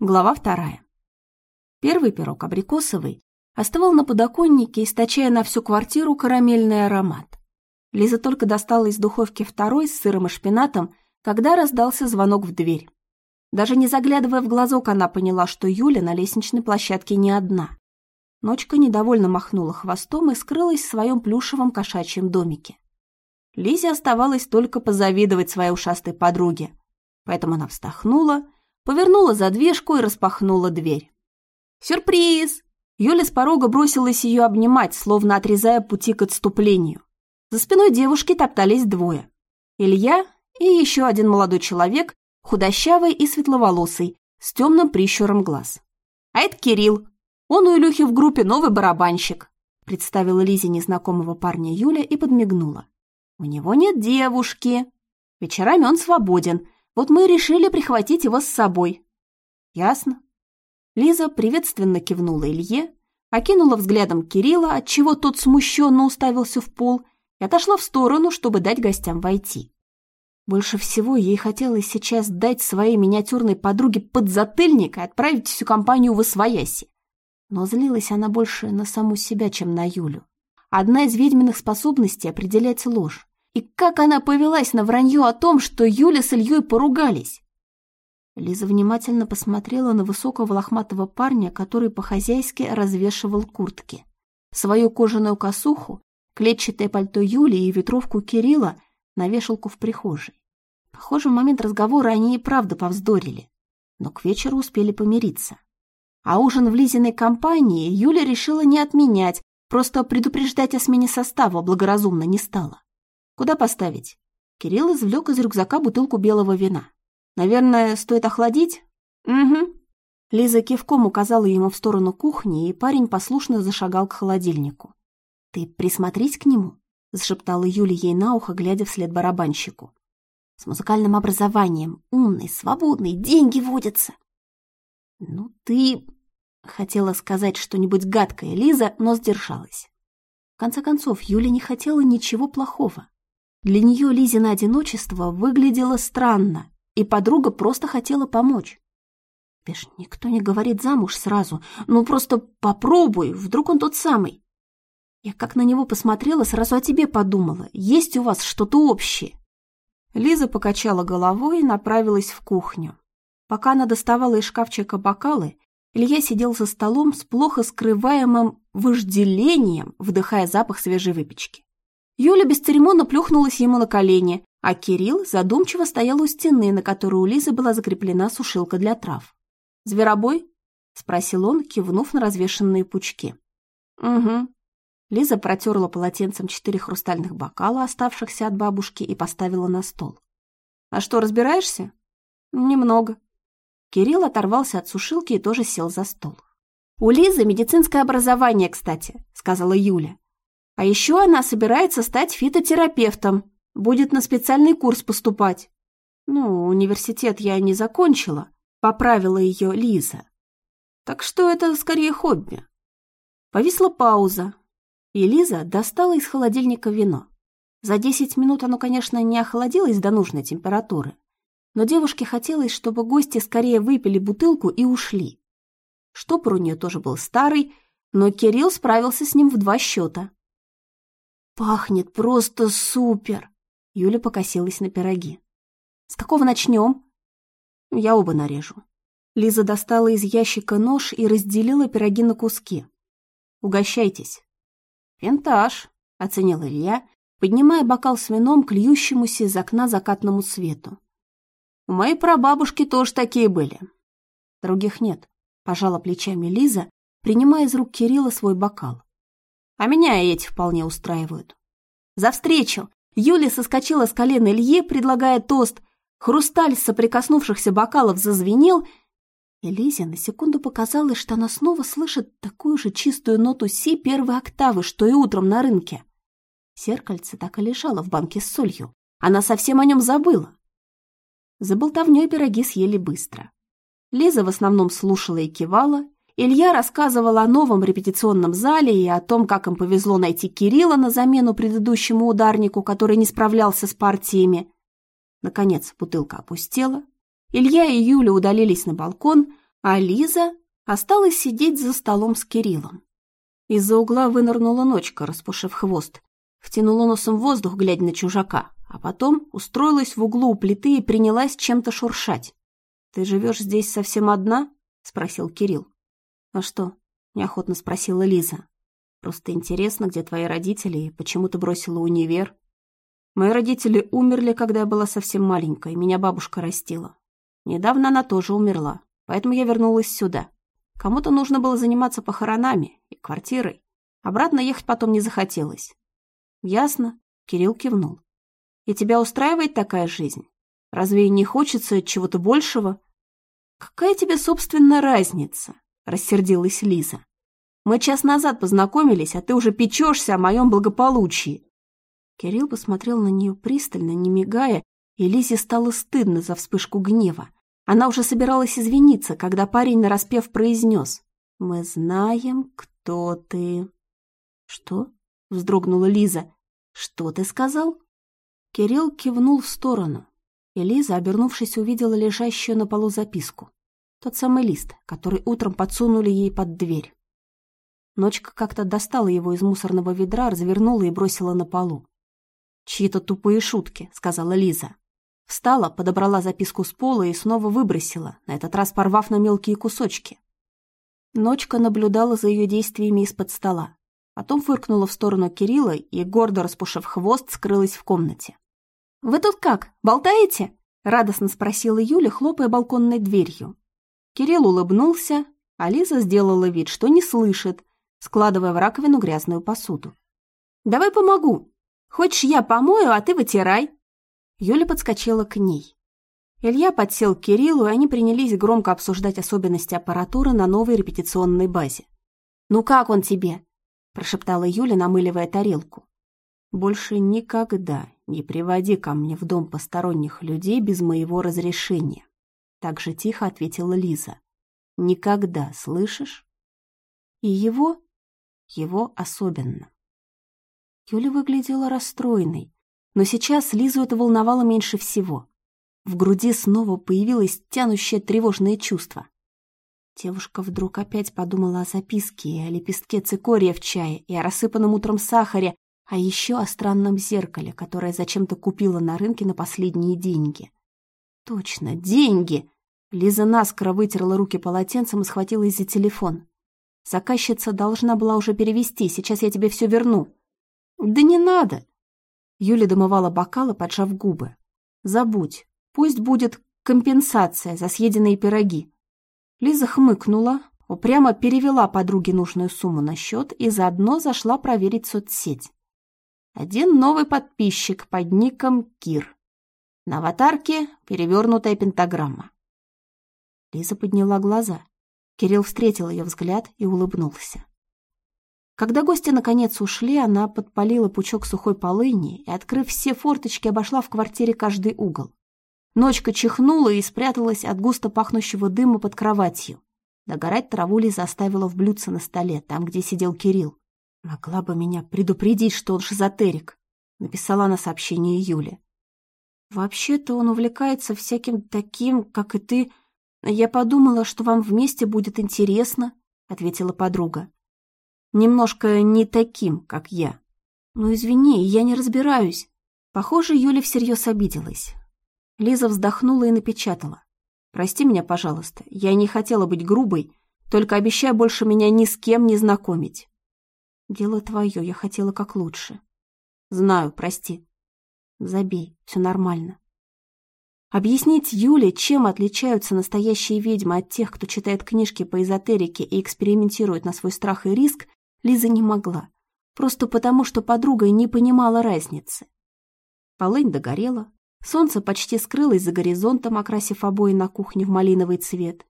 Глава вторая. Первый пирог абрикосовый остывал на подоконнике, источая на всю квартиру карамельный аромат. Лиза только достала из духовки второй с сыром и шпинатом, когда раздался звонок в дверь. Даже не заглядывая в глазок, она поняла, что Юля на лестничной площадке не одна. Ночка недовольно махнула хвостом и скрылась в своем плюшевом кошачьем домике. Лизе оставалось только позавидовать своей ушастой подруге. Поэтому она вздохнула, повернула задвижку и распахнула дверь. «Сюрприз!» Юля с порога бросилась ее обнимать, словно отрезая пути к отступлению. За спиной девушки топтались двое. Илья и еще один молодой человек, худощавый и светловолосый, с темным прищуром глаз. «А это Кирилл. Он у Илюхи в группе новый барабанщик», представила Лизе незнакомого парня Юля и подмигнула. «У него нет девушки. Вечерами он свободен, вот мы и решили прихватить его с собой». «Ясно». Лиза приветственно кивнула Илье, окинула взглядом Кирилла, отчего тот смущенно уставился в пол, и отошла в сторону, чтобы дать гостям войти. Больше всего ей хотелось сейчас дать своей миниатюрной подруге подзатыльник и отправить всю компанию в Освояси. Но злилась она больше на саму себя, чем на Юлю. Одна из ведьминых способностей — определять ложь. И как она повелась на вранье о том, что Юля с Ильей поругались? Лиза внимательно посмотрела на высокого лохматого парня, который по-хозяйски развешивал куртки. Свою кожаную косуху, клетчатое пальто Юли и ветровку Кирилла на вешалку в прихожей. Похоже, в момент разговора они и правда повздорили, но к вечеру успели помириться. А ужин в Лизиной компании Юля решила не отменять, просто предупреждать о смене состава благоразумно не стала. Куда поставить? Кирилл извлек из рюкзака бутылку белого вина. Наверное, стоит охладить? Угу. Лиза кивком указала ему в сторону кухни, и парень послушно зашагал к холодильнику. «Ты присмотрись к нему», — зашептала Юля ей на ухо, глядя вслед барабанщику. «С музыкальным образованием, умный, свободный, деньги водятся». «Ну ты...» — хотела сказать что-нибудь гадкое Лиза, но сдержалась. В конце концов, Юля не хотела ничего плохого. Для нее Лизина одиночество выглядело странно, и подруга просто хотела помочь. Беш, никто не говорит замуж сразу, ну просто попробуй, вдруг он тот самый. Я как на него посмотрела, сразу о тебе подумала, есть у вас что-то общее. Лиза покачала головой и направилась в кухню. Пока она доставала из шкафчика бокалы, Илья сидел за столом с плохо скрываемым вожделением, вдыхая запах свежей выпечки. Юля бесцеремонно плюхнулась ему на колени, а Кирилл задумчиво стоял у стены, на которой у Лизы была закреплена сушилка для трав. «Зверобой?» — спросил он, кивнув на развешенные пучки. «Угу». Лиза протерла полотенцем четыре хрустальных бокала, оставшихся от бабушки, и поставила на стол. «А что, разбираешься?» «Немного». Кирилл оторвался от сушилки и тоже сел за стол. «У Лизы медицинское образование, кстати», — сказала Юля. А еще она собирается стать фитотерапевтом, будет на специальный курс поступать. Ну, университет я не закончила, поправила ее Лиза. Так что это скорее хобби. Повисла пауза, и Лиза достала из холодильника вино. За десять минут оно, конечно, не охладилось до нужной температуры, но девушке хотелось, чтобы гости скорее выпили бутылку и ушли. Штопор у нее тоже был старый, но Кирилл справился с ним в два счета. «Пахнет просто супер!» Юля покосилась на пироги. «С какого начнем?» «Я оба нарежу». Лиза достала из ящика нож и разделила пироги на куски. «Угощайтесь». «Винтаж», — оценил Илья, поднимая бокал с вином к льющемуся из окна закатному свету. «У моей прабабушки тоже такие были». «Других нет», — пожала плечами Лиза, принимая из рук Кирилла свой бокал. А меня эти вполне устраивают. За встречу! Юля соскочила с колена Илье, предлагая тост. Хрусталь соприкоснувшихся бокалов зазвенел, и Лизе на секунду показалось, что она снова слышит такую же чистую ноту си первой октавы, что и утром на рынке. Серкальце так и лежало в банке с солью. Она совсем о нем забыла. За болтовнёй пироги съели быстро. Лиза в основном слушала и кивала, Илья рассказывал о новом репетиционном зале и о том, как им повезло найти Кирилла на замену предыдущему ударнику, который не справлялся с партиями. Наконец бутылка опустела. Илья и Юля удалились на балкон, А Лиза осталась сидеть за столом с Кириллом. Из-за угла вынырнула ночка, распушив хвост. Втянула носом воздух, глядя на чужака, а потом устроилась в углу у плиты и принялась чем-то шуршать. «Ты живешь здесь совсем одна?» — спросил Кирилл. «А что?» — неохотно спросила Лиза. «Просто интересно, где твои родители и почему ты бросила универ?» «Мои родители умерли, когда я была совсем маленькой, меня бабушка растила. Недавно она тоже умерла, поэтому я вернулась сюда. Кому-то нужно было заниматься похоронами и квартирой. Обратно ехать потом не захотелось». «Ясно», — Кирилл кивнул. «И тебя устраивает такая жизнь? Разве не хочется чего-то большего?» «Какая тебе, собственно, разница?» — рассердилась Лиза. «Мы час назад познакомились, а ты уже печешься о моем благополучии». Кирилл посмотрел на нее пристально, не мигая, и Лизе стало стыдно за вспышку гнева. Она уже собиралась извиниться, когда парень нараспев произнес «Мы знаем, кто ты». «Что?» — вздрогнула Лиза. «Что ты сказал?» Кирилл кивнул в сторону. Элиза, обернувшись, увидела лежащую на полу записку. Тот самый лист, который утром подсунули ей под дверь. Ночка как-то достала его из мусорного ведра, развернула и бросила на полу. «Чьи-то тупые шутки», — сказала Лиза. Встала, подобрала записку с пола и снова выбросила, на этот раз порвав на мелкие кусочки. Ночка наблюдала за ее действиями из-под стола. Потом фыркнула в сторону Кирилла и, гордо распушив хвост, скрылась в комнате. «Вы тут как, болтаете?» — радостно спросила Юля, хлопая балконной дверью. Кирилл улыбнулся, а сделала вид, что не слышит, складывая в раковину грязную посуду. «Давай помогу. Хочешь, я помою, а ты вытирай». Юля подскочила к ней. Илья подсел к Кириллу, и они принялись громко обсуждать особенности аппаратуры на новой репетиционной базе. «Ну как он тебе?» – прошептала Юля, намыливая тарелку. «Больше никогда не приводи ко мне в дом посторонних людей без моего разрешения», так же тихо ответила Лиза. «Никогда, слышишь?» «И его?» «Его особенно». Юля выглядела расстроенной, но сейчас Лизу это волновало меньше всего. В груди снова появилось тянущее тревожное чувство. Девушка вдруг опять подумала о записке и о лепестке цикория в чае, и о рассыпанном утром сахаре, а еще о странном зеркале, которое зачем-то купила на рынке на последние деньги. Точно, деньги! Лиза наскоро вытерла руки полотенцем и схватилась за телефон. Заказчица должна была уже перевести, сейчас я тебе все верну. Да не надо! Юля домывала бокалы, поджав губы. Забудь, пусть будет компенсация за съеденные пироги. Лиза хмыкнула, упрямо перевела подруге нужную сумму на счет и заодно зашла проверить соцсеть. Один новый подписчик под ником Кир. На аватарке перевернутая пентаграмма. Лиза подняла глаза. Кирилл встретил ее взгляд и улыбнулся. Когда гости наконец ушли, она подпалила пучок сухой полыни и, открыв все форточки, обошла в квартире каждый угол. Ночка чихнула и спряталась от густо пахнущего дыма под кроватью. Догорать траву Лиза оставила в блюдце на столе, там, где сидел Кирилл. «Могла бы меня предупредить, что он шизотерик», — написала на сообщение Юле. «Вообще-то он увлекается всяким таким, как и ты. Я подумала, что вам вместе будет интересно», — ответила подруга. «Немножко не таким, как я». «Ну, извини, я не разбираюсь». Похоже, Юля всерьез обиделась. Лиза вздохнула и напечатала. «Прости меня, пожалуйста, я не хотела быть грубой, только обещай больше меня ни с кем не знакомить». Дело твое, я хотела как лучше. Знаю, прости. Забей, все нормально. Объяснить Юле, чем отличаются настоящие ведьмы от тех, кто читает книжки по эзотерике и экспериментирует на свой страх и риск, Лиза не могла. Просто потому, что подруга не понимала разницы. Полынь догорела, солнце почти скрылось за горизонтом, окрасив обои на кухне в малиновый цвет.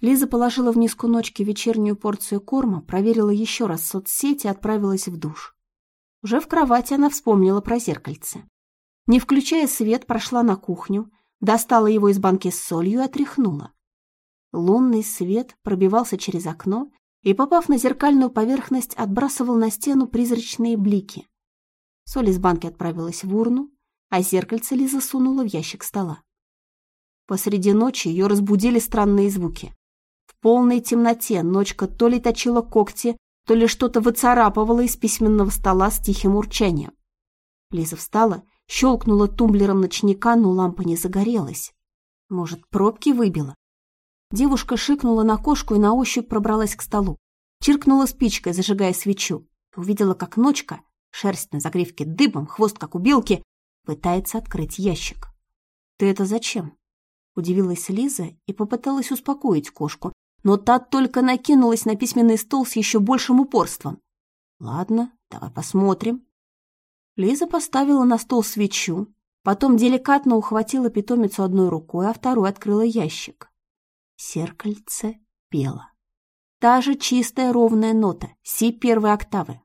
Лиза положила в миску ночки вечернюю порцию корма, проверила еще раз соцсети и отправилась в душ. Уже в кровати она вспомнила про зеркальце. Не включая свет, прошла на кухню, достала его из банки с солью и отряхнула. Лунный свет пробивался через окно и, попав на зеркальную поверхность, отбрасывал на стену призрачные блики. Соль из банки отправилась в урну, а зеркальце Лиза сунула в ящик стола. Посреди ночи ее разбудили странные звуки. полной темноте ночка то ли точила когти, то ли что-то выцарапывала из письменного стола с тихим урчанием. Лиза встала, щелкнула тумблером ночника, но лампа не загорелась. Может, пробки выбила? Девушка шикнула на кошку и на ощупь пробралась к столу. Чиркнула спичкой, зажигая свечу. Увидела, как ночка, шерсть на загривке дыбом, хвост как у белки, пытается открыть ящик. «Ты это зачем?» Удивилась Лиза и попыталась успокоить кошку, но та только накинулась на письменный стол с еще большим упорством. «Ладно, давай посмотрим». Лиза поставила на стол свечу, потом деликатно ухватила питомицу одной рукой, а второй открыла ящик. Серкальце пело. Та же чистая ровная нота, си первой октавы.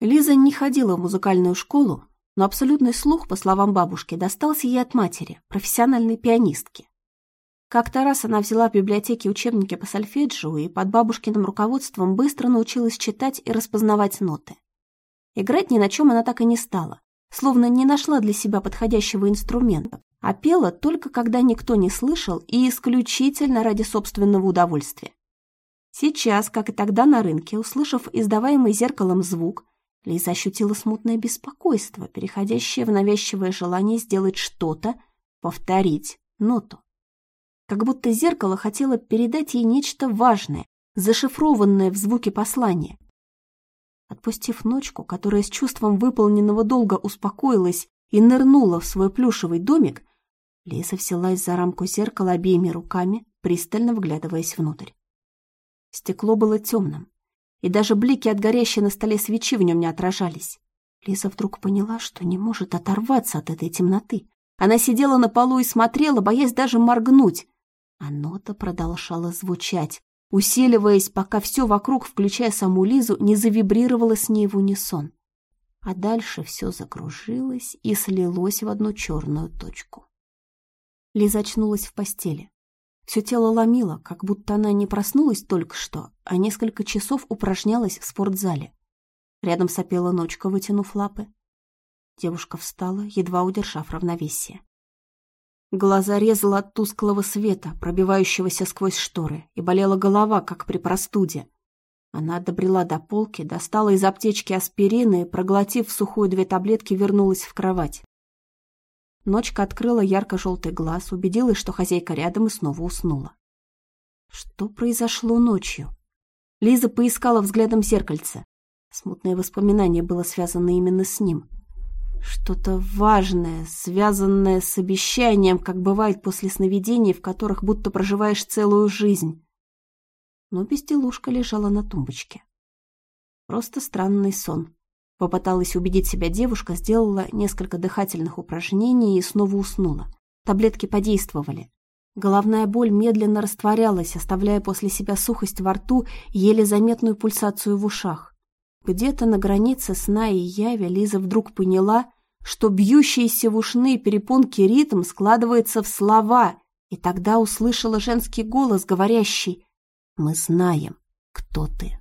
Лиза не ходила в музыкальную школу, но абсолютный слух, по словам бабушки, достался ей от матери, профессиональной пианистки. Как-то раз она взяла в библиотеке учебники по сольфеджио и под бабушкиным руководством быстро научилась читать и распознавать ноты. Играть ни на чем она так и не стала, словно не нашла для себя подходящего инструмента, а пела только когда никто не слышал и исключительно ради собственного удовольствия. Сейчас, как и тогда на рынке, услышав издаваемый зеркалом звук, Лиза ощутила смутное беспокойство, переходящее в навязчивое желание сделать что-то, повторить ноту. Как будто зеркало хотело передать ей нечто важное, зашифрованное в звуке послания. Отпустив ночку, которая с чувством выполненного долга успокоилась и нырнула в свой плюшевый домик, Лиза взялась за рамку зеркала обеими руками, пристально вглядываясь внутрь. Стекло было темным, и даже блики от горящей на столе свечи в нем не отражались. Лиза вдруг поняла, что не может оторваться от этой темноты. Она сидела на полу и смотрела, боясь даже моргнуть. А нота продолжала звучать, усиливаясь, пока все вокруг, включая саму Лизу, не завибрировало с ней в унисон. А дальше все закружилось и слилось в одну черную точку. Лиза очнулась в постели. Все тело ломило, как будто она не проснулась только что, а несколько часов упражнялась в спортзале. Рядом сопела ночка, вытянув лапы. Девушка встала, едва удержав равновесие. Глаза резала от тусклого света, пробивающегося сквозь шторы, и болела голова, как при простуде. Она добрела до полки, достала из аптечки аспирин и, проглотив сухую две таблетки, вернулась в кровать. Ночка открыла ярко-желтый глаз, убедилась, что хозяйка рядом и снова уснула. Что произошло ночью? Лиза поискала взглядом зеркальце. Смутное воспоминание было связано именно с ним. Что-то важное, связанное с обещанием, как бывает после сновидений, в которых будто проживаешь целую жизнь. Но безделушка лежала на тумбочке. Просто странный сон. Попыталась убедить себя девушка, сделала несколько дыхательных упражнений и снова уснула. Таблетки подействовали. Головная боль медленно растворялась, оставляя после себя сухость во рту и еле заметную пульсацию в ушах. Где-то на границе сна и яви Лиза вдруг поняла, что бьющийся в ушные перепонки ритм складывается в слова, и тогда услышала женский голос, говорящий «Мы знаем, кто ты».